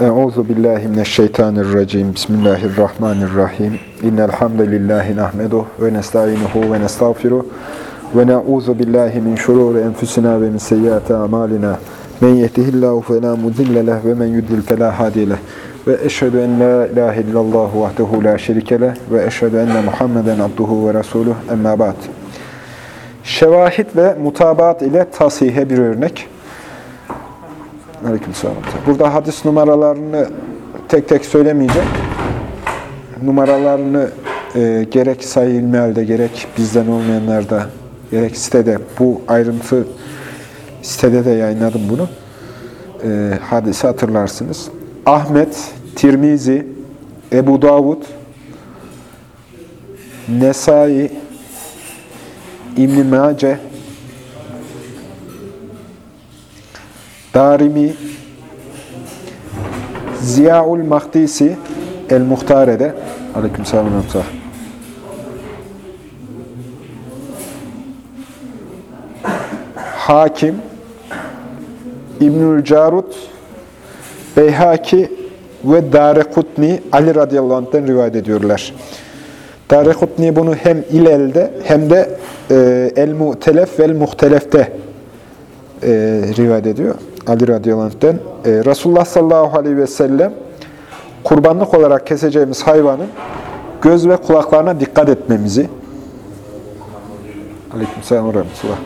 Euzu billahi mineşşeytanirracim. Bismillahirrahmanirrahim. İnnel hamdelellahi nahmeduhu ve nestainuhu ve nestağfiruh ve na'uzu billahi min şururi enfusina ve min seyyiati amalina. Men yehdihillahu fela mudille leh ve men yudlil fela hadiye leh. Ve eşhedü en la ilahe illallah vahdehu la şerike leh ve eşhedü enne Muhammeden abduhu ve resuluh. Emma ba'd. Şevahit ve mutabaat ile tasihe bir örnek. Aleykümselam. Burada hadis numaralarını tek tek söylemeyeceğim. Numaralarını e, gerek sayı ilmihalde, gerek bizden olmayanlarda, gerek sitede, bu ayrıntı sitede de yayınladım bunu. E, hadisi hatırlarsınız. Ahmet, Tirmizi, Ebu Davud, Nesai, İbn-i Mace, Darimi, Ziyaul Mahdisi, El-Muhtare'de, aleyküm selam Hakim, İbnül Carut, Beyhaki ve Darekutni Ali radıyallahu anh'ten rivayet ediyorlar. Darekutni bunu hem ilelde hem de e, El-Mu'telef ve El-Muhtelef'te e, rivayet ediyor. Ali radıyallahu anh'ten. E, Resulullah sallallahu aleyhi ve sellem kurbanlık olarak keseceğimiz hayvanın göz ve kulaklarına dikkat etmemizi Aleykümselam ve rahmetullah.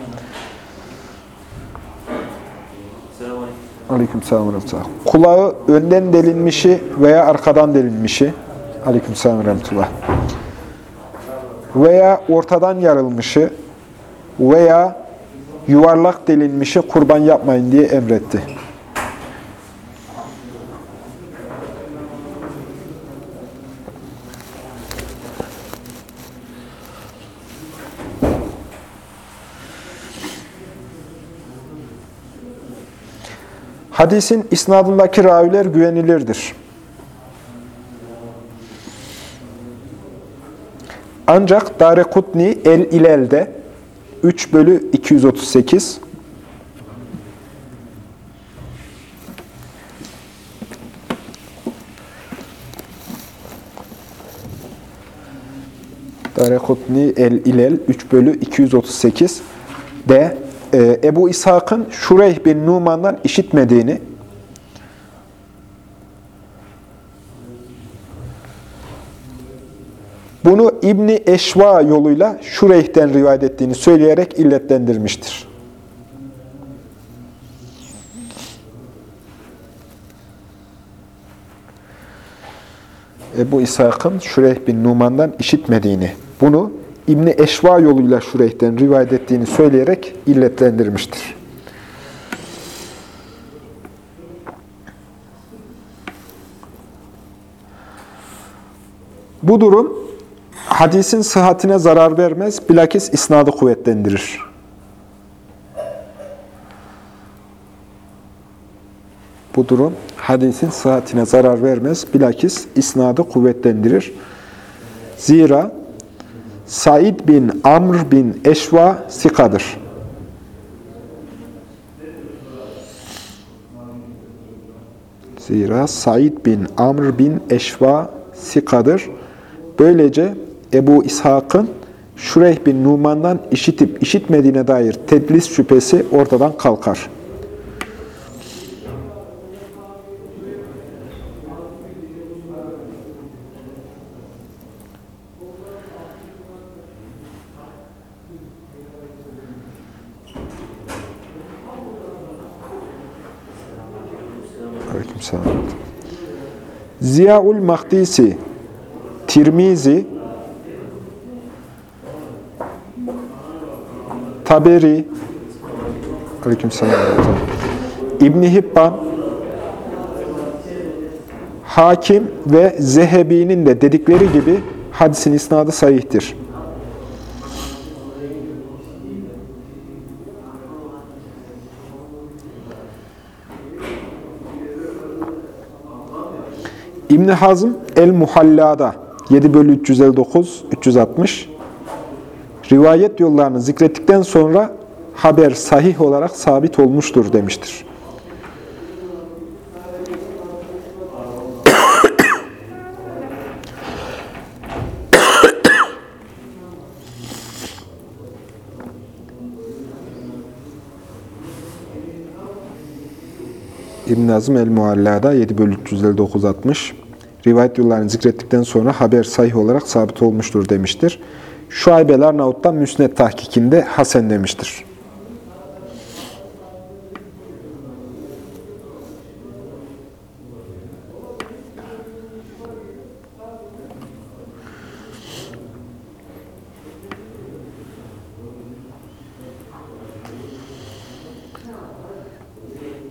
Aleykümselam ve rahmetullah. Kulağı önden delinmişi veya arkadan delinmişi Aleykümselam ve rahmetullah. Veya ortadan yarılmışı veya yuvarlak delinmişi kurban yapmayın diye emretti. Hadisin isnadındaki raviler güvenilirdir. Ancak Darekutni El-İlel'de 3 bölü 238 Darekutni El-İlel 3 bölü 238 de Ebu İshak'ın Şureyh bin Numan'dan işitmediğini Bunu İbni Eşva yoluyla Şureyh'ten rivayet ettiğini söyleyerek illetlendirmiştir. Ebu İshak'ın Şureyh bin Numan'dan işitmediğini, bunu İbni Eşva yoluyla Şureyh'ten rivayet ettiğini söyleyerek illetlendirmiştir. Bu durum hadisin sıhhatine zarar vermez, bilakis isnadı kuvvetlendirir. Bu durum hadisin sıhhatine zarar vermez, bilakis isnadı kuvvetlendirir. Zira Said bin Amr bin Eşva sikadır. Zira Said bin Amr bin Eşva sikadır. Böylece Ebu İshak'ın Şureyh bin Numan'dan işitip işitmediğine dair tedlis şüphesi ortadan kalkar. Aleykümselam. Ziyaul Mahdisi, Tirmizi, Taberi, Aleykümselam. İbn Hibban, Hakim ve Zehebi'nin de dedikleri gibi hadisin isnadı sahihtir. İbn Hazm El-Muhalla'da 7 bölü 359, 360 rivayet yollarını zikrettikten sonra haber sahih olarak sabit olmuştur demiştir. İbn Azim el-Mualla'da 7 bölü 359 60 rivayet yollarını zikrettikten sonra haber sahih olarak sabit olmuştur demiştir. Şuayb el-Arnavut'tan Müsned tahkikinde Hasen demiştir.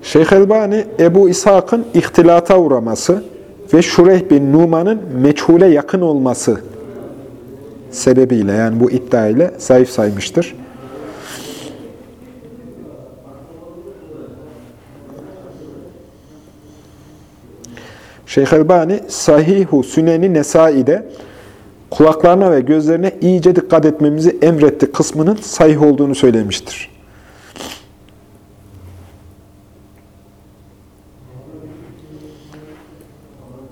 Şeyh Elbani, Ebu İshak'ın ihtilata uğraması ve Şureyh bin Numan'ın meçhule yakın olması sebebiyle yani bu iddia ile zayıf saymıştır. Şeyh Elbani Sahih-u Süneni Nesai'de kulaklarına ve gözlerine iyice dikkat etmemizi emretti kısmının sahih olduğunu söylemiştir.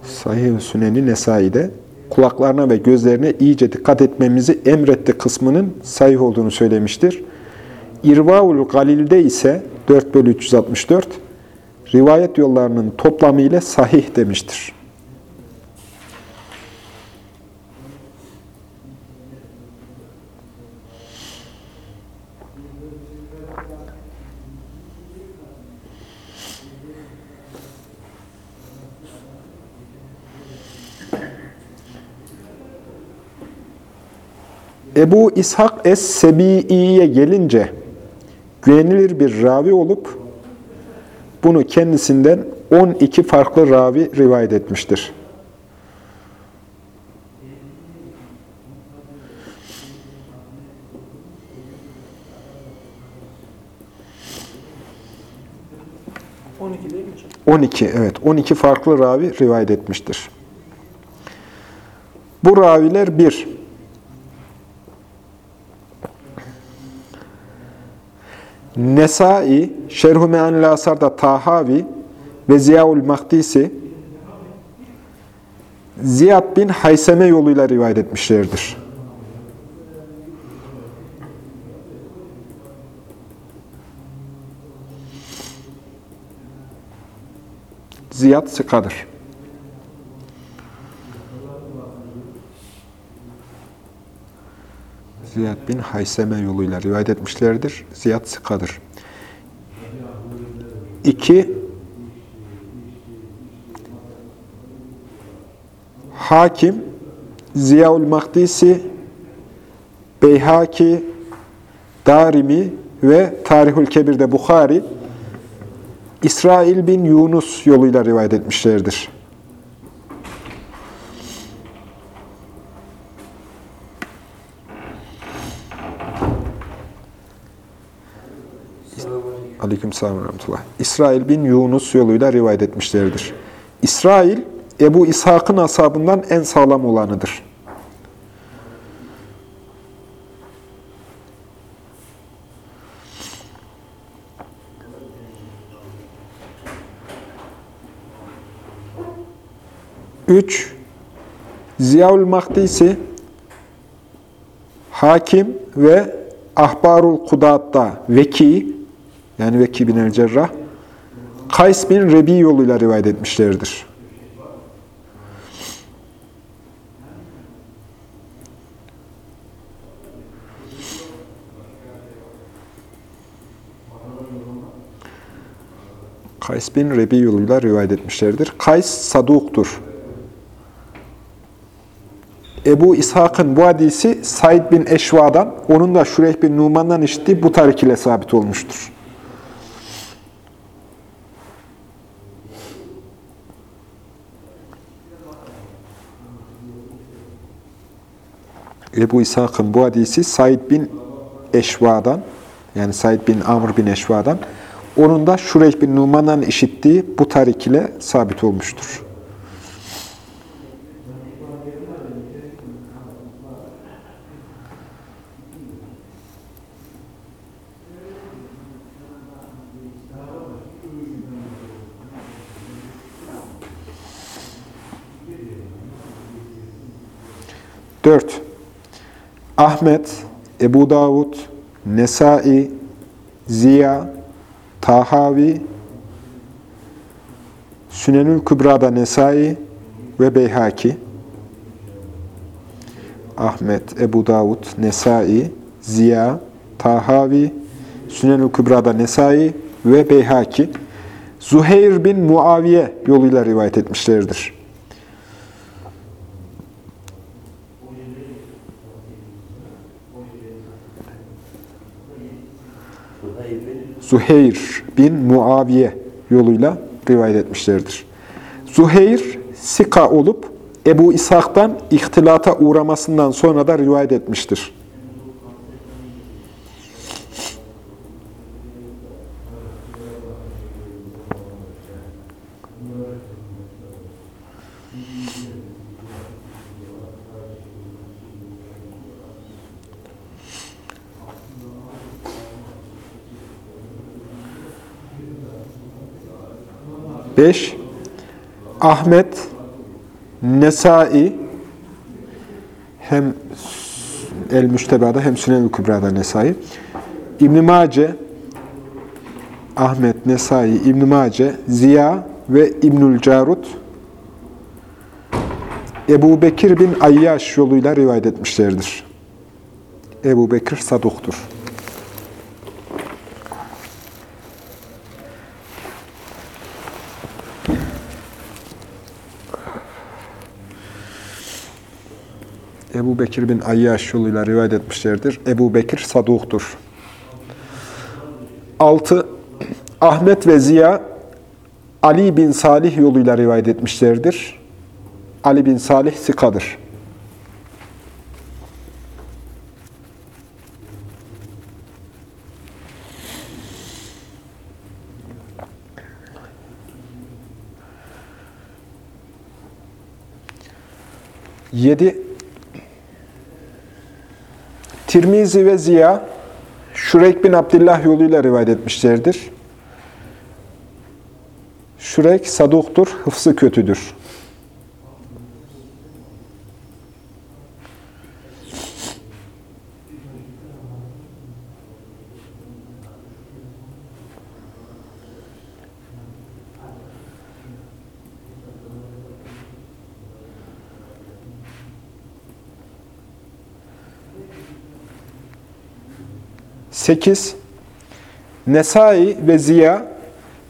Sahih-i Süneni Nesai'de kulaklarına ve gözlerine iyice dikkat etmemizi emretti kısmının sahih olduğunu söylemiştir. İrvaul Galil'de ise 4 bölü 364 rivayet yollarının toplamı ile sahih demiştir. Ebu İshak Es-Sebi'i'ye gelince güvenilir bir ravi olup bunu kendisinden 12 farklı ravi rivayet etmiştir. değil mi 12, evet. 12 farklı ravi rivayet etmiştir. Bu raviler bir, Nesai, Şerh-ü Me'anil Asar'da Tahavi ve Ziyaul Mahdisi Ziyad bin Hayseme yoluyla rivayet etmişlerdir. Ziyad sıkadır. Ziyad bin Hayseme yoluyla rivayet etmişlerdir. Ziyad sıkadır. İki, Hakim, Ziyaul Mahdisi, Beyhaki, Darimi ve Tarihül Kebir'de Bukhari, İsrail bin Yunus yoluyla rivayet etmişlerdir. Aleyküm selam rahmetullah. İsrail bin Yunus yoluyla rivayet etmişlerdir. İsrail, Ebu İshak'ın asabından en sağlam olanıdır. Üç, Ziyaul Mahdisi, Hakim ve Ahbarul Kudat'ta Veki, yani Veki bin el-Cerrah, Kays bin Rebi yoluyla rivayet etmişlerdir. Kays bin Rebi yoluyla rivayet etmişlerdir. Kays saduktur. Ebu İshak'ın bu hadisi Said bin Eşva'dan, onun da Şureyh bin Numan'dan işittiği bu tarik ile sabit olmuştur. Ebu İshak'ın bu hadisi Said bin Eşva'dan, yani Said bin Amr bin Eşva'dan, onun da Şureyh bin Numan'dan işittiği bu tarik ile sabit olmuştur. Dört. Ahmet, Ebu Davud, Nesai, Ziya, Tahavi, Sünenül Kübra'da Nesai ve Beyhaki, Ahmet, Ebu Davud, Nesai, Ziya, Tahavi, Sünenül Kübra'da Nesai ve Beyhaki, Zuheyr bin Muaviye yoluyla rivayet etmişlerdir. Zuheyr bin Muaviye yoluyla rivayet etmişlerdir. Zuheyr, Sika olup Ebu İshak'tan ihtilata uğramasından sonra da rivayet etmiştir. Beş, Ahmet, Nesai, hem El-Müşteba'da hem Sünev-i Kübra'da Nesai, İbn-i Mace, Ahmet, Nesai, İbn-i Mace, Ziya ve İbnül Carut, Ebu Bekir bin Ayyaş yoluyla rivayet etmişlerdir. Ebu Bekir saduktur. Ebu Bekir bin Ayyaş yoluyla rivayet etmişlerdir. Ebu Bekir saduktur. 6. Ahmet ve Ziya Ali bin Salih yoluyla rivayet etmişlerdir. Ali bin Salih sikadır. Yedi, Tirmizi ve Ziya, Şureyk bin Abdullah yoluyla rivayet etmişlerdir. Şureyk saduktur, hıfzı kötüdür. Sekiz, Nesai ve Ziya,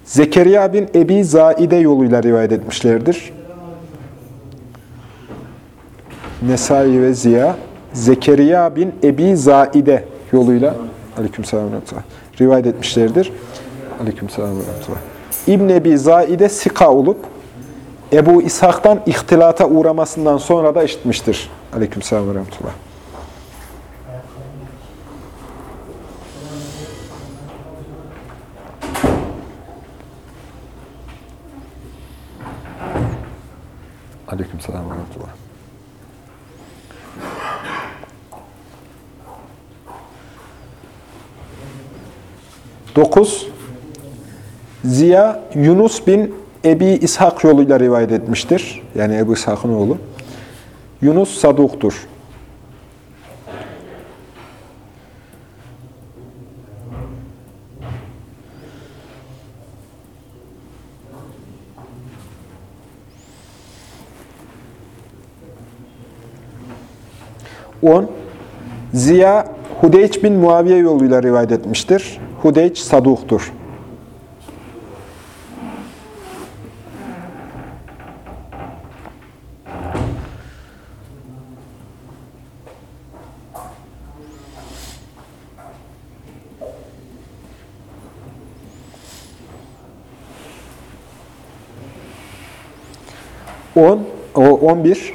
Zekeriya bin Ebi Zaide yoluyla rivayet etmişlerdir. Nesai ve Ziya, Zekeriya bin Ebi Zaide yoluyla aleykümselam rivayet etmişlerdir. Aleykümselam. İbn Ebi Zaide sika olup Ebu İshak'tan ihtilata uğramasından sonra da işitmiştir. Aleykümselam ve rahmetullah. 9. Ziya Yunus bin Ebi İshak yoluyla rivayet etmiştir. Yani Ebu İshak'ın oğlu. Yunus Saduk'tur. On, Ziya Hudeyç bin Muaviye yoluyla rivayet etmiştir. Hudeyç saduktur. On, o on bir.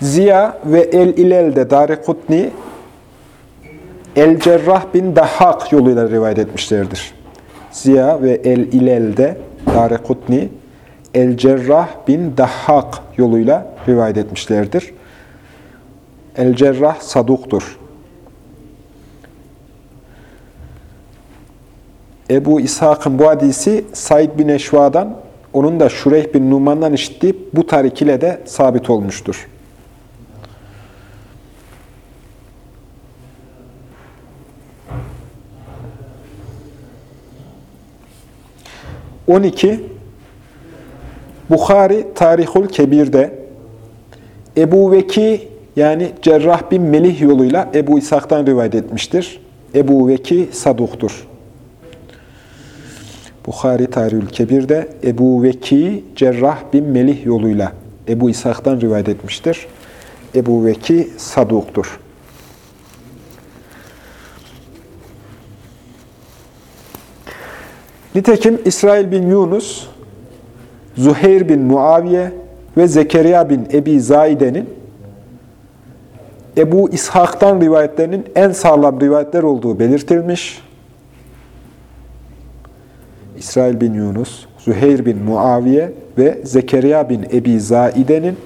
Ziya ve El-İlel'de Darikutni El-Cerrah bin Dahhak yoluyla rivayet etmişlerdir. Ziya ve El-İlel'de Darikutni El-Cerrah bin Dahhak yoluyla rivayet etmişlerdir. El-Cerrah saduktur. Ebu İshak'ın bu hadisi Said bin Eşva'dan, onun da Şureyh bin Numan'dan işittiği bu tarik ile de sabit olmuştur. 12 Bukhari Tarihul Kebir'de Ebu Veki yani Cerrah bin Melih yoluyla Ebu İshak'tan rivayet etmiştir. Ebu Veki saduktur. Bukhari Tarihül Kebir'de Ebu Veki Cerrah bin Melih yoluyla Ebu İshak'tan rivayet etmiştir. Ebu Veki saduktur. Nitekim İsrail bin Yunus, Zuheyr bin Muaviye ve Zekeriya bin Ebi Zaide'nin Ebu İshak'tan rivayetlerinin en sağlam rivayetler olduğu belirtilmiş. İsrail bin Yunus, Züheyr bin Muaviye ve Zekeriya bin Ebi Zaide'nin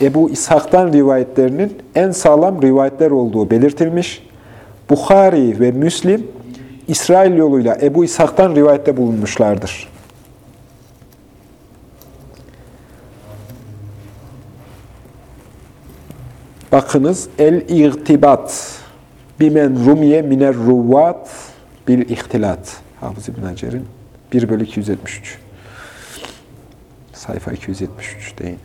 Ebu İshak'tan rivayetlerinin en sağlam rivayetler olduğu belirtilmiş. Bukhari ve Müslim, İsrail yoluyla Ebu İshak'tan rivayette bulunmuşlardır. Bakınız, el-İgtibat bimen rumiye miner ruvvat bil ihtilat. Hafız İbn Hacer'in 1 bölü 273. Sayfa 273 deyin.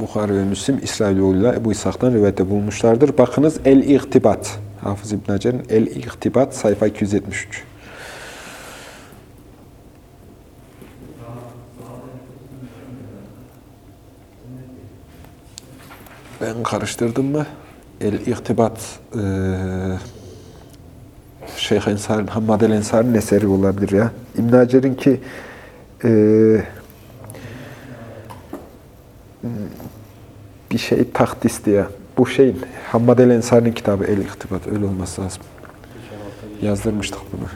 Bukhari ve Müslim İsrail yoluyla Ebu İshak'tan rivayette bulmuşlardır. Bakınız El-İhtibat. Hafız İbn Hacer'in El-İhtibat sayfa 273. Ben karıştırdım mı? El-İhtibat e, Şeyh Ensar'ın, Hammad el-Ensar'ın eseri olabilir ya. İbn Hacer'in ki e, bir şey takdis diye. Bu şeyin, Hammad el-Ensar'ın kitabı El-İhtibat. Öyle olması lazım. Yazdırmıştık bunu.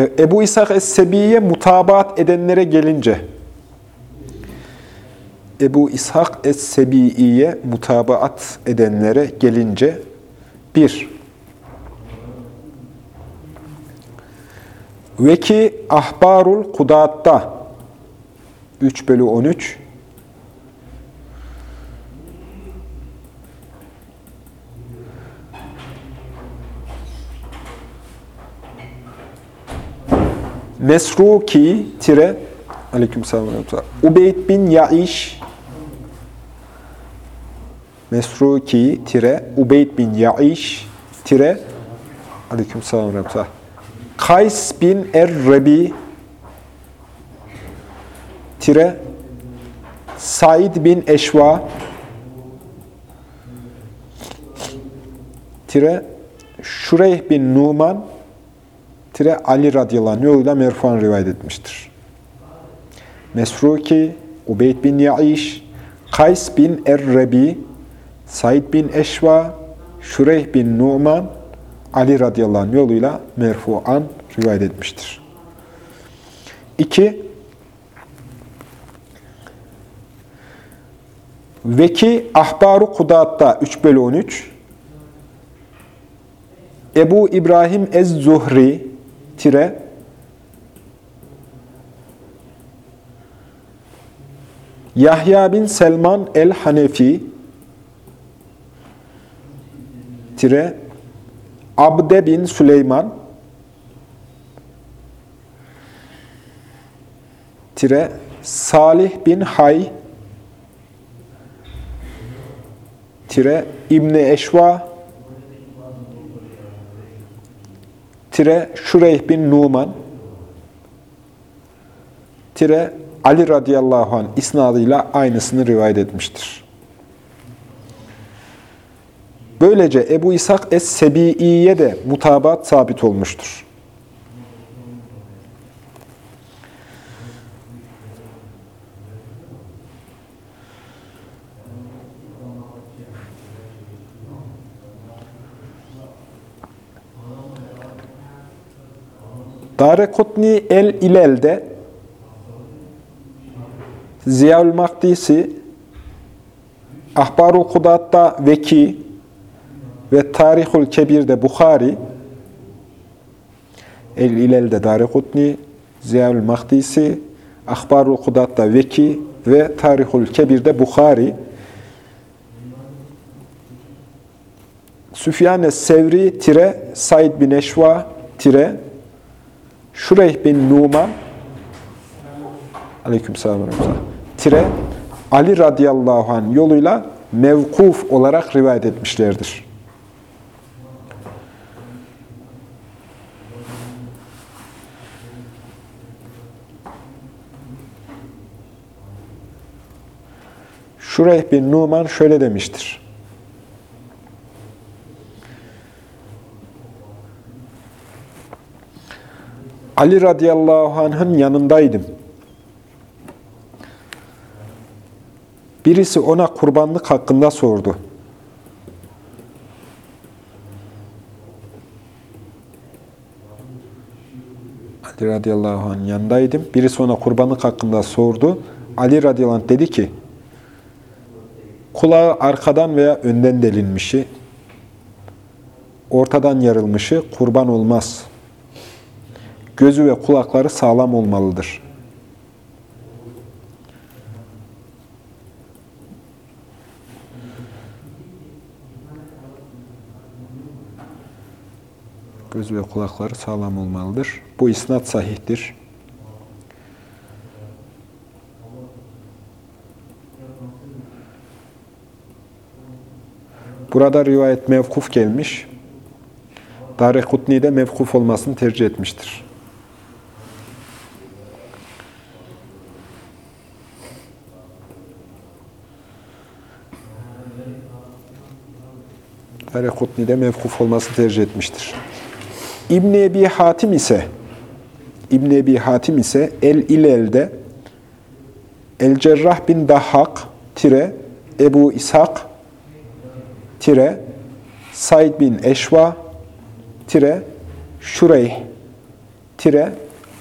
E, Ebu İshak Es-Sebi'ye mutabaat edenlere gelince, Ebu İshak Es-Sebi'iye mutabaat edenlere gelince, bir, ve ki Ahbarul Kudat'ta 3 bölü 13 Mesruki tire Aleyküm selam. Ubeyd bin Yaiş Mesruki tire Ubeyd bin Yaiş tire Aleyküm selam. Kays bin Er-Rebi tire Said bin Eşva tire Şureyh bin Numan tire Ali radıyallahu anh yoluyla merfuan rivayet etmiştir. Mesruki, Ubeyd bin Yaiş, Kays bin Er-Rebi, Said bin Eşva, Şureyh bin Numan, Ali radıyallahu anh yoluyla merfuan rivayet etmiştir. 2. Veki Ahbaru Kudat'ta 3 bölü 13 Ebu İbrahim Ez-Zuhri tire. Yahya bin Selman el-Hanefi. Tire. Abde bin Süleyman. Tire. Salih bin Hay. Tire. İbni Eşva tire Şureyh bin Numan tire Ali radıyallahu anh isnadıyla aynısını rivayet etmiştir. Böylece Ebu İshak Es-Sebi'iye de mutabat sabit olmuştur. Darekutni el-İlel'de Ziyaül Makdisi Ahbarul Kudat'ta Veki ve Tarihul Kebir'de Bukhari El-İlel'de Darekutni Ziyaül Makdisi Ahbarul Kudat'ta Veki ve Tarihul Kebir'de Bukhari. Süfyan-ı Sevri tire Said bin Eşva tire Şureyh bin Numan ve rahmetullah. tire Ali radıyallahu anh yoluyla mevkuf olarak rivayet etmişlerdir. Şureyh bin Numan şöyle demiştir. Ali radıyallahu anh'ın yanındaydım. Birisi ona kurbanlık hakkında sordu. Ali radıyallahu anh'ın yanındaydım. Birisi ona kurbanlık hakkında sordu. Ali radıyallahu anh dedi ki, kulağı arkadan veya önden delinmişi, ortadan yarılmışı kurban olmaz. Gözü ve kulakları sağlam olmalıdır. Göz ve kulakları sağlam olmalıdır. Bu isnat sahihtir. Burada rivayet mevkuf gelmiş. Darekutni de mevkuf olmasını tercih etmiştir. Darekutni de mevkuf olmasını tercih etmiştir. İbn Ebi Hatim ise İbn Ebi Hatim ise El İlel'de El Cerrah bin Dahhak tire Ebu İshak tire Said bin Eşva tire Şureyh tire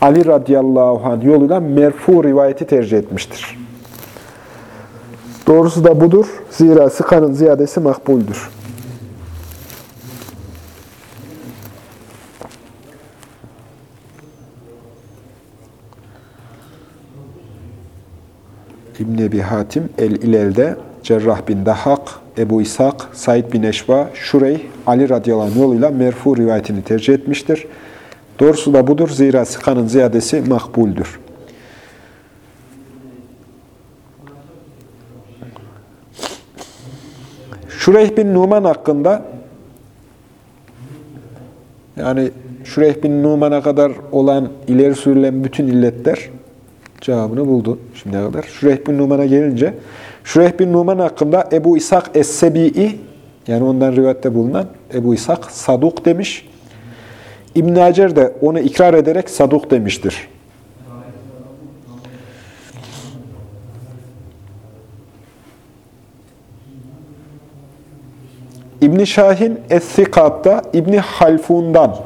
Ali radıyallahu anh yoluyla merfu rivayeti tercih etmiştir. Doğrusu da budur. Zira sıkanın ziyadesi makbuldür. İbn Ebi Hatim El-İlel'de Cerrah bin Dahak, Ebu İshak, Said bin Eşva, Şureyh, Ali radıyallahu yoluyla merfu rivayetini tercih etmiştir. Doğrusu da budur. Zira sıkanın ziyadesi makbuldür. Şureyh bin Numan hakkında yani Şureyh bin Numan'a kadar olan ileri sürülen bütün illetler cevabını buldu şimdiye kadar. Şureyh bin Numan'a gelince, Şureyh bin Numan hakkında Ebu İshak Es-Sebi'i, yani ondan rivayette bulunan Ebu İshak Saduk demiş. İbn Hacer de onu ikrar ederek Saduk demiştir. İbn Şahin Es-Sikat'ta İbn Halfun'dan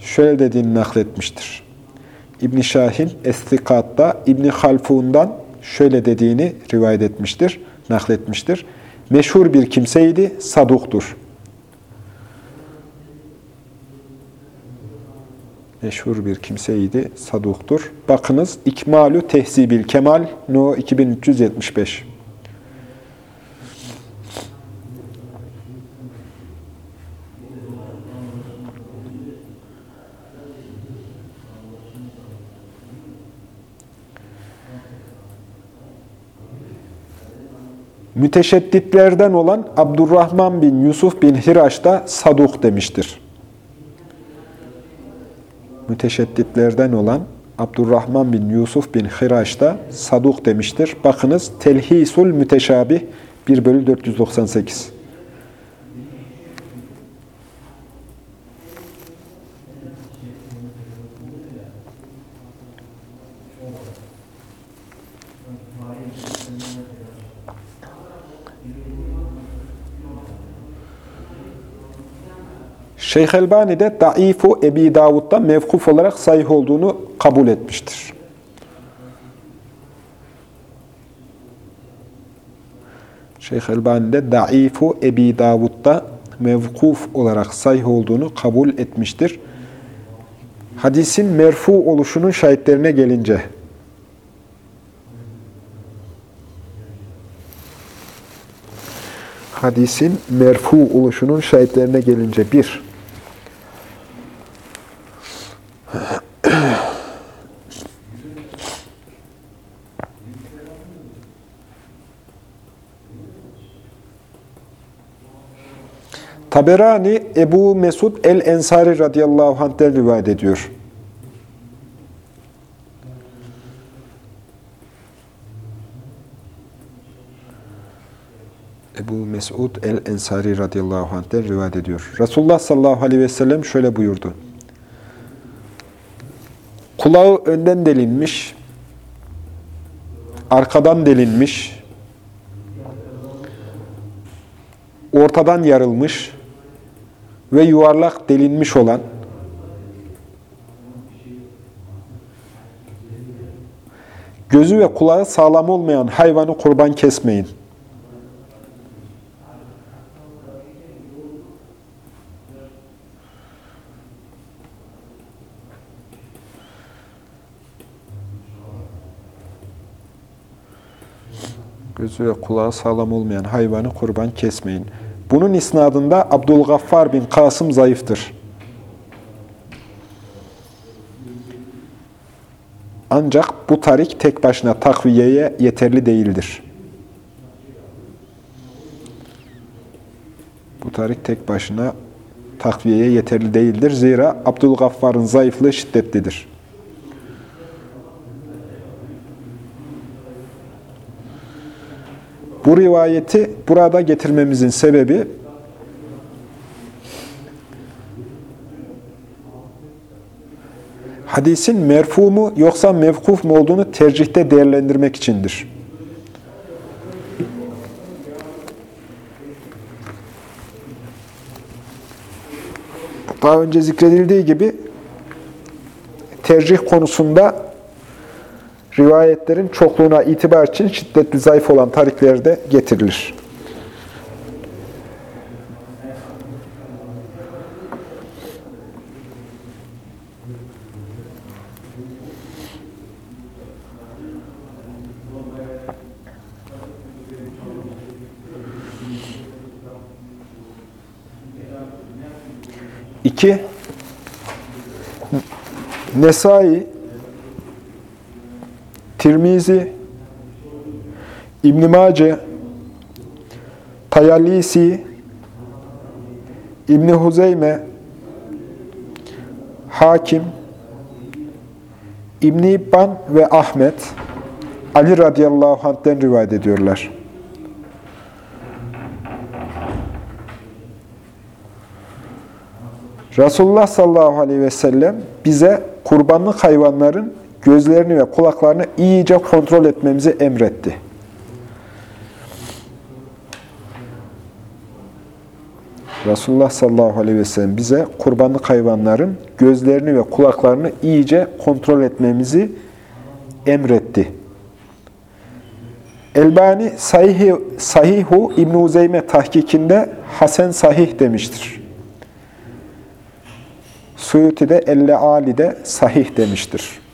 şöyle dediğini nakletmiştir. İbn Şahin Estikat'ta İbn Halfun'dan şöyle dediğini rivayet etmiştir, nakletmiştir. Meşhur bir kimseydi, saduktur. Meşhur bir kimseydi, saduktur. Bakınız İkmalü Tehzibil Kemal No 2375. Müteşedditlerden olan Abdurrahman bin Yusuf bin Hiraş da saduk demiştir. Müteşedditlerden olan Abdurrahman bin Yusuf bin Hiraş da saduk demiştir. Bakınız Telhisul Müteşabih 1 bölü 498. Şeyh Elbani de Daifu Ebi Davud'da mevkuf olarak sahih olduğunu kabul etmiştir. Şeyh Elbani de Daifu Ebi Davud'da mevkuf olarak sahih olduğunu kabul etmiştir. Hadisin merfu oluşunun şahitlerine gelince, hadisin merfu oluşunun şahitlerine gelince bir, Taberani Ebu Mesud el-Ensari radıyallahu anh'den rivayet ediyor. Ebu Mesud el-Ensari radıyallahu anh'den rivayet ediyor. Resulullah sallallahu aleyhi ve sellem şöyle buyurdu. Kulağı önden delinmiş, arkadan delinmiş, ortadan yarılmış ve yuvarlak delinmiş olan gözü ve kulağı sağlam olmayan hayvanı kurban kesmeyin. Gözü ve kulağı sağlam olmayan hayvanı kurban kesmeyin. Bunun isnadında Abdülgaffar bin Kasım zayıftır. Ancak bu tarik tek başına takviyeye yeterli değildir. Bu tarik tek başına takviyeye yeterli değildir. Zira Abdülgaffar'ın zayıflığı şiddetlidir. Bu rivayeti burada getirmemizin sebebi hadisin merfu mu yoksa mevkuf mu olduğunu tercihte değerlendirmek içindir. Daha önce zikredildiği gibi tercih konusunda rivayetlerin çokluğuna itibar için şiddetli zayıf olan tarikler de getirilir. İki, Nesai Tirmizi, İbn Mace, Tayalisi, İbn Huzeyme, Hakim, İbn İbban ve Ahmet Ali radıyallahu anh'ten rivayet ediyorlar. Resulullah sallallahu aleyhi ve sellem bize kurbanlık hayvanların gözlerini ve kulaklarını iyice kontrol etmemizi emretti. Resulullah sallallahu aleyhi ve sellem bize kurbanlık hayvanların gözlerini ve kulaklarını iyice kontrol etmemizi emretti. Elbani Sahih, Sahihu İbn-i Uzeyme tahkikinde Hasen Sahih demiştir. Suyuti de Elle Ali'de Sahih demiştir.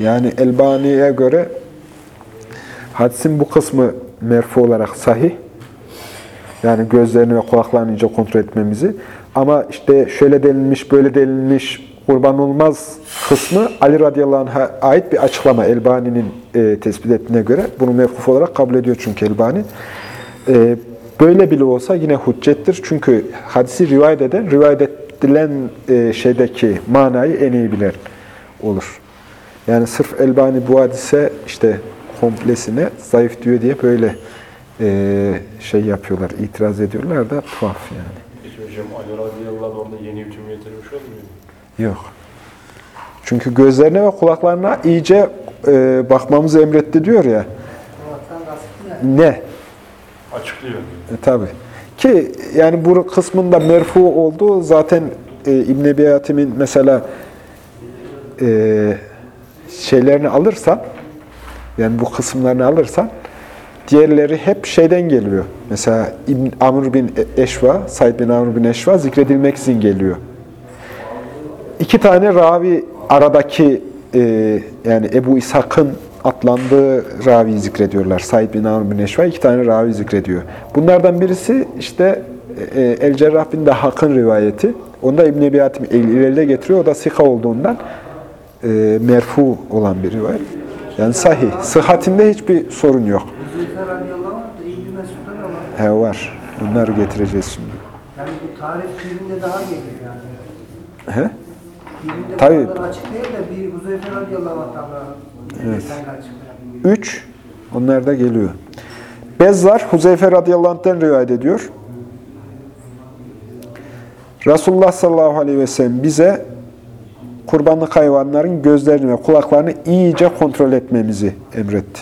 Yani Elbani'ye göre hadisin bu kısmı merfu olarak sahih. Yani gözlerini ve kulaklarını iyice kontrol etmemizi. Ama işte şöyle denilmiş, böyle denilmiş, kurban olmaz kısmı Ali radıyallahu anh'a ait bir açıklama. Elbani'nin e, tespit ettiğine göre bunu mevkuf olarak kabul ediyor çünkü Elbani. E, böyle bile olsa yine hüccettir. Çünkü hadisi rivayet eden, rivayet edilen e, şeydeki manayı en iyi bilen olur. Yani sırf Elbani bu hadise işte komplesine zayıf diyor diye böyle e, şey yapıyorlar, itiraz ediyorlar da tuhaf yani. Peki hocam Ali radıyallahu orada yeni hüküm getirmiş olmuyor mu? Yok. Çünkü gözlerine ve kulaklarına iyice e, bakmamızı emretti diyor ya. Ne? Açıklıyor. E, tabi. Ki yani bu kısmında merfu olduğu zaten e, İbn Ebi Hatim'in mesela e, şeylerini alırsan, yani bu kısımlarını alırsan, diğerleri hep şeyden geliyor. Mesela İbn Amr bin Eşva, Said bin Amr bin Eşva zikredilmek için geliyor. İki tane ravi aradaki e, yani Ebu İshak'ın atlandığı ravi zikrediyorlar. Said bin Amr bin Eşva iki tane ravi zikrediyor. Bunlardan birisi işte e, El Cerrah bin Dahak'ın rivayeti. Onda İbn-i Ebi Hatim ileride getiriyor. O da sika olduğundan e, merfu olan bir rivayet. Yani sahih. Sıhhatinde hiçbir sorun yok. He var. Bunları getireceğiz şimdi. yani bu tarif birinde daha gelir yani. He? Birinde Tabii. açık değil de bir Huzeyfe radıyallahu anh'tan Evet. Üç, onlar da geliyor. Bezzar, Huzeyfe radıyallahu anh'ten rivayet ediyor. Resulullah sallallahu aleyhi ve sellem bize kurbanlık hayvanların gözlerini ve kulaklarını iyice kontrol etmemizi emretti.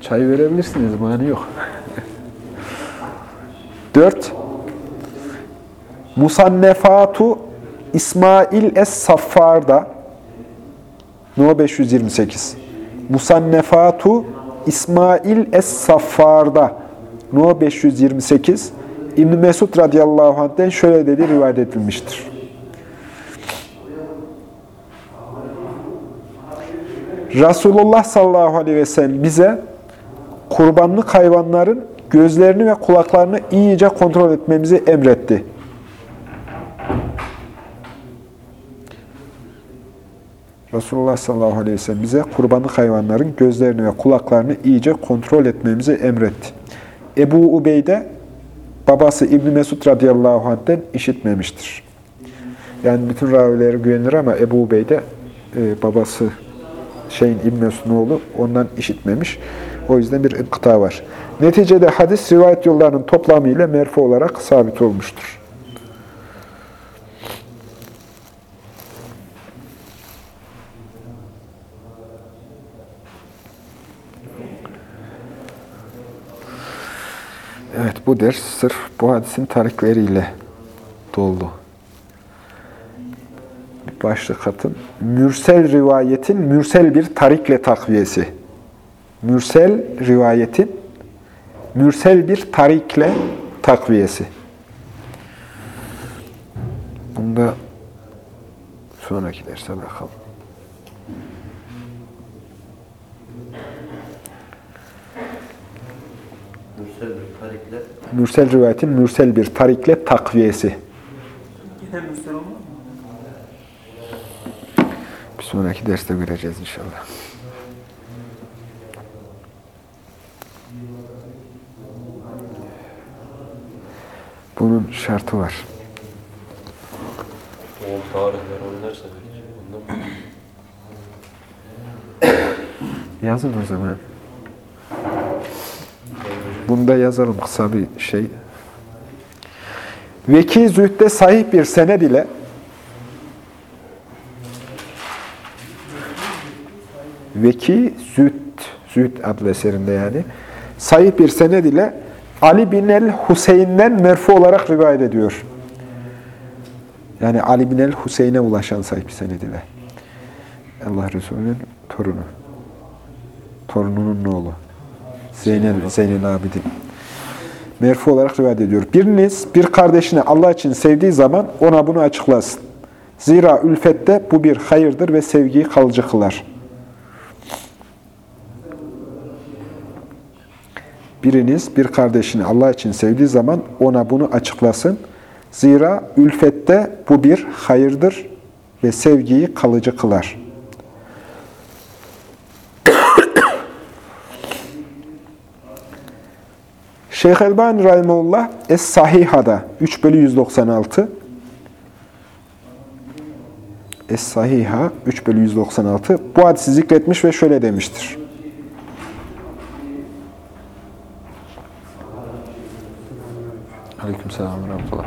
Çay verebilirsiniz, mani yok. 4. Musannefatu İsmail Es-Saffar'da No 528. Musannefatu İsmail Es-Saffar'da No 528 İbn Mesud radıyallahu anh'ten şöyle dedi rivayet edilmiştir. Resulullah sallallahu aleyhi ve sellem bize kurbanlık hayvanların gözlerini ve kulaklarını iyice kontrol etmemizi emretti. Resulullah sallallahu aleyhi ve sellem bize kurbanlık hayvanların gözlerini ve kulaklarını iyice kontrol etmemizi emretti. Ebu Ubeyde babası İbn Mesud radıyallahu anh'ten işitmemiştir. Yani bütün ravileri güvenilir ama Ebu Ubeyde e, babası şeyin İbn Mesud'un oğlu ondan işitmemiş. O yüzden bir inkıta var. Neticede hadis rivayet yollarının toplamı ile merfu olarak sabit olmuştur. Evet bu ders sırf bu hadisin tarikleriyle doldu. Bir başlık atın. Mürsel rivayetin mürsel bir tarikle takviyesi. Mürsel rivayetin mürsel bir tarikle takviyesi. Bunda sonraki derse bırakalım. Tarikle Mürsel rivayetin mürsel bir tarikle takviyesi. Yine müsteri olmaz mı? Bir sonraki derste göreceğiz inşallah. Bunun şartı var. O tarihler oynarsa belki. Mı? Yazın o zaman. Bunda yazalım kısa bir şey. Veki zühde sahih bir sened ile Veki Züht, Züht adlı eserinde yani. Sahih bir sened ile Ali bin el-Hüseyin'den merfu olarak rivayet ediyor. Yani Ali bin el-Hüseyin'e ulaşan sahih bir sened ile. Allah Resulü'nün torunu. Torununun oğlu. Zeynel, Zeynel Abidin. Merfu olarak rivayet ediyor. Biriniz bir kardeşini Allah için sevdiği zaman ona bunu açıklasın. Zira ülfette bu bir hayırdır ve sevgiyi kalıcı kılar. Biriniz bir kardeşini Allah için sevdiği zaman ona bunu açıklasın. Zira ülfette bu bir hayırdır ve sevgiyi kalıcı kılar. Şeyh Elbani Rahimullah Es-Sahiha'da 3 bölü 196 Es-Sahiha 3 bölü 196 bu hadisi zikretmiş ve şöyle demiştir. Aleyküm selam ve.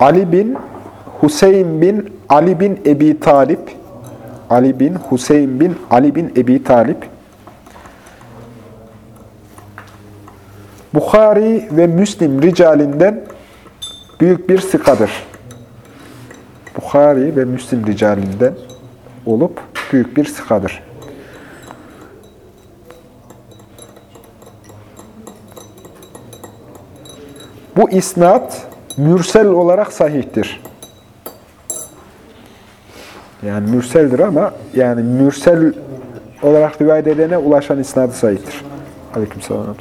Ali bin Hüseyin bin Ali bin Ebi Talip Ali bin Hüseyin bin Ali bin Ebi Talip Bukhari ve Müslim ricalinden büyük bir sıkadır. Bukhari ve Müslim ricalinden olup büyük bir sıkadır. Bu isnat mürsel olarak sahihtir. Yani mürseldir ama yani mürsel olarak rivayet edene ulaşan isnadı sahihtir. Aleykümselam.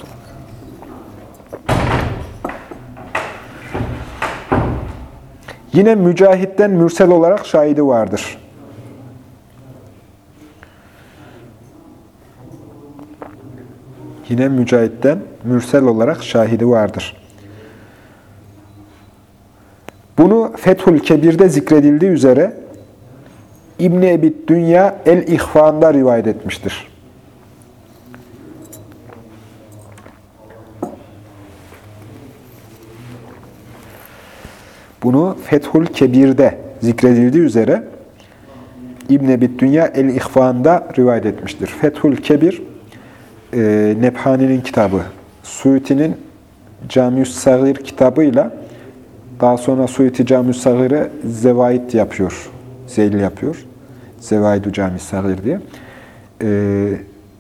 Yine mücahitten mürsel olarak şahidi vardır. Yine mücahitten mürsel olarak şahidi vardır. Bunu Fethül Kebir'de zikredildiği üzere İbn-i Ebi Dünya El-İhvan'da rivayet etmiştir. Bunu Fethül Kebir'de zikredildiği üzere İbn-i Ebi Dünya El-İhvan'da rivayet etmiştir. Fethül Kebir, e, Nebhani'nin kitabı, Suyuti'nin Camiüs Sagir kitabıyla daha sonra Suyuti Camiüs Sagir'e Zevaid yapıyor, zeyl yapıyor. Zevaidu Cami Sagir diye. E,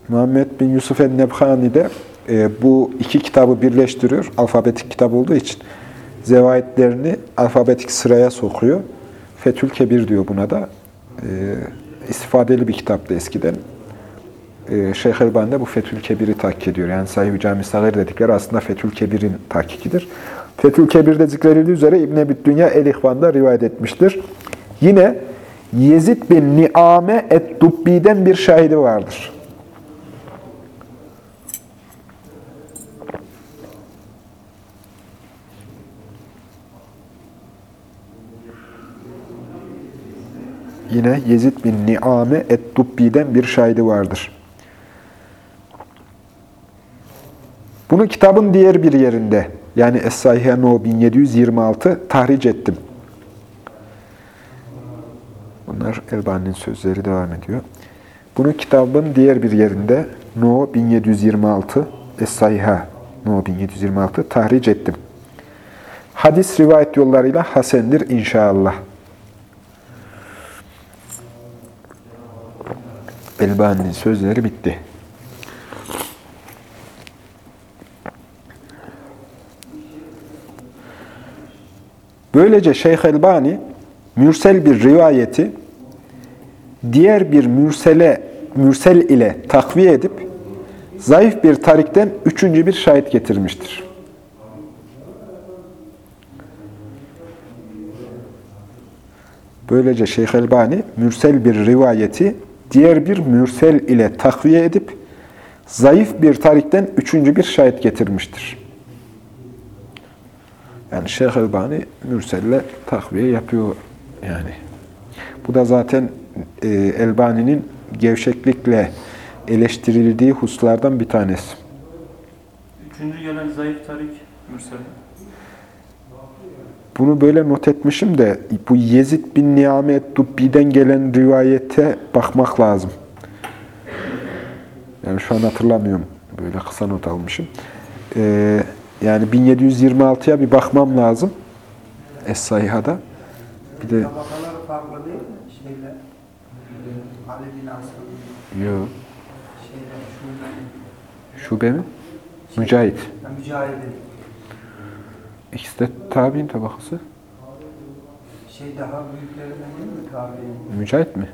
Muhammed bin Yusuf el-Nebhani de e, bu iki kitabı birleştiriyor. Alfabetik kitap olduğu için zevaitlerini alfabetik sıraya sokuyor. Fethül Kebir diyor buna da. E, istifadeli bir kitaptı eskiden. E, Şeyh Elbani bu Fethül Kebir'i tahkik ediyor. Yani Sahih-i Cami Sagir dedikleri aslında Fethül Kebir'in tahkikidir. Fethül Kebir'de zikredildiği üzere İbn-i Ebi Dünya El-İhvan'da rivayet etmiştir. Yine Yezid bin Niame et-Dubbi'den bir şahidi vardır. Yine Yezid bin Niame et-Dubbi'den bir şahidi vardır. Bunu kitabın diğer bir yerinde, yani Es-Sahihe No 1726 tahric ettim. Bunlar Elbani'nin sözleri devam ediyor. Bunu kitabın diğer bir yerinde No 1726 Es-Sahiha No 1726 tahric ettim. Hadis rivayet yollarıyla hasendir inşallah. Elbani'nin sözleri bitti. Böylece Şeyh Elbani mürsel bir rivayeti diğer bir mürsele mürsel ile takviye edip zayıf bir tarikten üçüncü bir şahit getirmiştir. Böylece Şeyh Elbani mürsel bir rivayeti diğer bir mürsel ile takviye edip zayıf bir tarikten üçüncü bir şahit getirmiştir. Yani Şeyh Elbani mürselle takviye yapıyor yani. Bu da zaten e, Elbani'nin gevşeklikle eleştirildiği hususlardan bir tanesi. Üçüncü gelen zayıf tarik Mürsel. Bunu böyle not etmişim de bu Yezid bin Nihamet Dubbi'den gelen rivayete bakmak lazım. Yani şu an hatırlamıyorum. Böyle kısa not almışım. Ee, yani 1726'ya bir bakmam lazım. Es-Sayha'da. Bir de farklı değil mi? Şeyle, Ali bin Aslan, Yok. şube, mi? Mücahit. Mücahid'in. İkisi de tabi'in tabakası. Şey daha büyüklerinden değil mi tabi'in? Mücahit mi?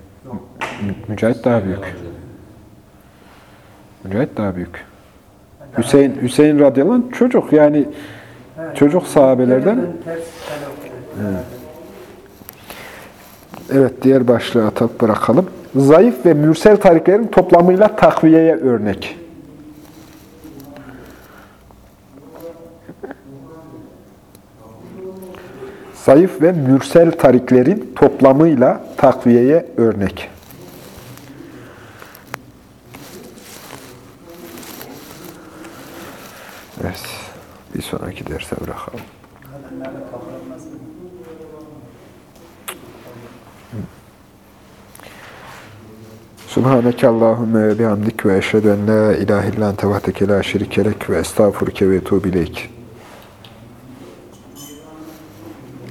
Mü- Mücahit daha büyük. Mücahit daha büyük. Hüseyin Hüseyin radıyallahu anh çocuk yani Evet. çocuk sahabelerden. Evet diğer başlığı atıp bırakalım. Zayıf ve mürsel tariklerin toplamıyla takviyeye örnek. Zayıf ve mürsel tariklerin toplamıyla takviyeye örnek. Evet, bir sonraki derse bırakalım. Subhaneke Allahümme ve bihamdik ve eşhedü en la ilahe illan tevahdeke la şerikelek ve estağfurke ve etubu ileyk.